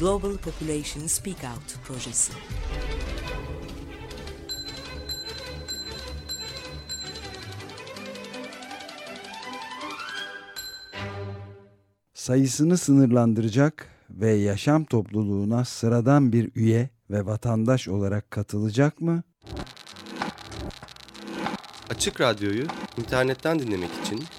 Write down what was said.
Global Population Speak Out projesi. sayısını sınırlandıracak ve yaşam topluluğuna sıradan bir üye ve vatandaş olarak katılacak mı? Açık Radyo'yu internetten dinlemek için